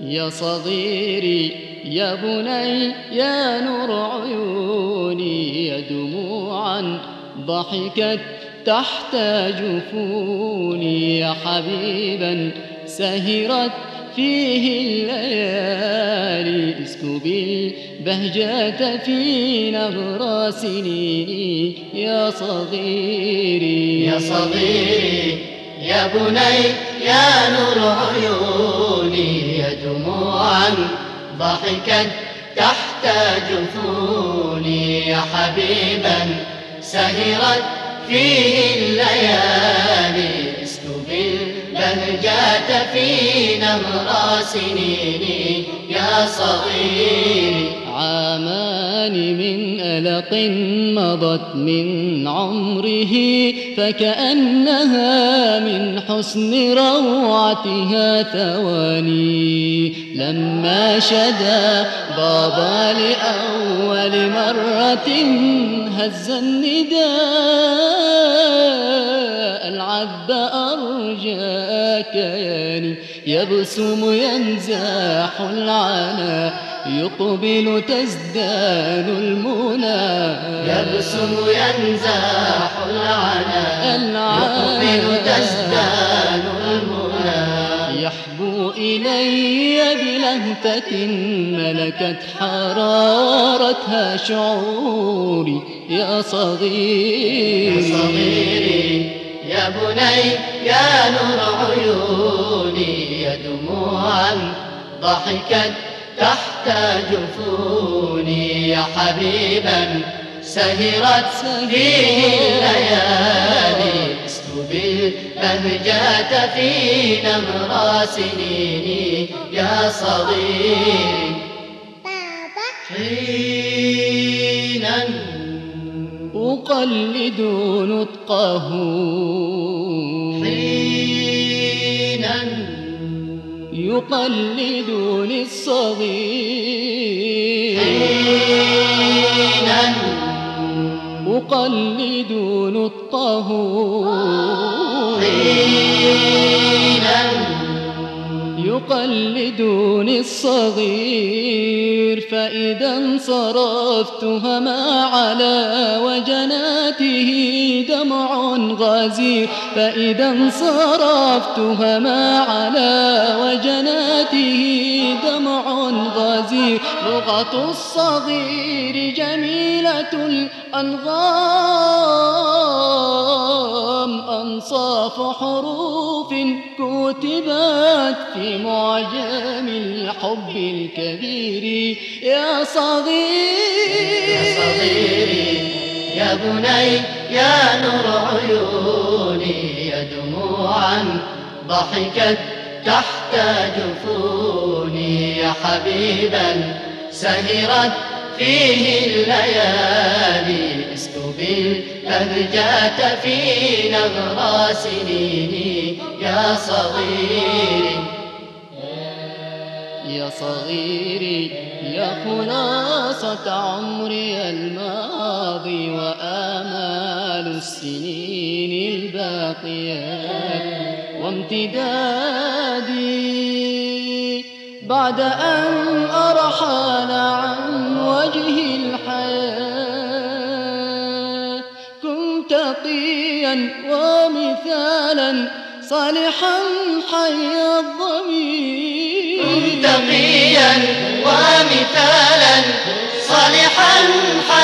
يا صغيري يا بني يا نور عيوني يا دموعا ضحكت تحت جفوني. يا حبيبا سهرت فيه الليالي. اسكب البهجة في نغرى سنيني. يا صغيري يا صغيري يا بني يا نور عيوني يا دموعا ضحكت تحت جفوني يا حبيبا. سهرت فيه الليالي اسكب البهجة في نهر سنيني يا صغيري عامان من ألق مضت من عمره فكأنها من حسن روعتها ثواني. لما شدا بابا لأول مرة هز النداء. العذب أرجى كياني يبسم ينزاح العنا يقبل تزدان المنى. يبسم ينزاح العنا. يقبل تزدان المنى. يحبو إلي بلهفة ملكت حرارتها شعوري يا صغيري. يا صغيري يا بني يا نور عيوني يا دموعا ضحكت تحت جفوني يا حبيبا سهرت فيه الليالي. اسكب البهجة في نمر سنيني يا صغيري. حينا أقلد نطقه. يقلدني الصغير. حينا أقلد نطقه حينا يقلدني الصغير. فإذا انصرفت هما على وجناته دمع غزير. فإذا انصرفت هما على وجناته دمع غزير. لغة الصغير جميلة الأنغام أنصاف حروف كتبت في معجم الحب الكبير. يا صغير يا صغيري يا بني يا نور عيوني يا دموعا ضحكت تحت جفوني يا حبيبا سهرت فيه الليالي. اسكب البهجة في نغرى سنيني يا صغيري يا صغيري يا خلاصة عمري الماضي وآمال السنين الباقيات وامتدادي. بعد أن أرحل عن نعم وجه الحياة. كن تقيا ومثالا صالحا حي الضمير. كنت تقيا ومثالا صالحا حي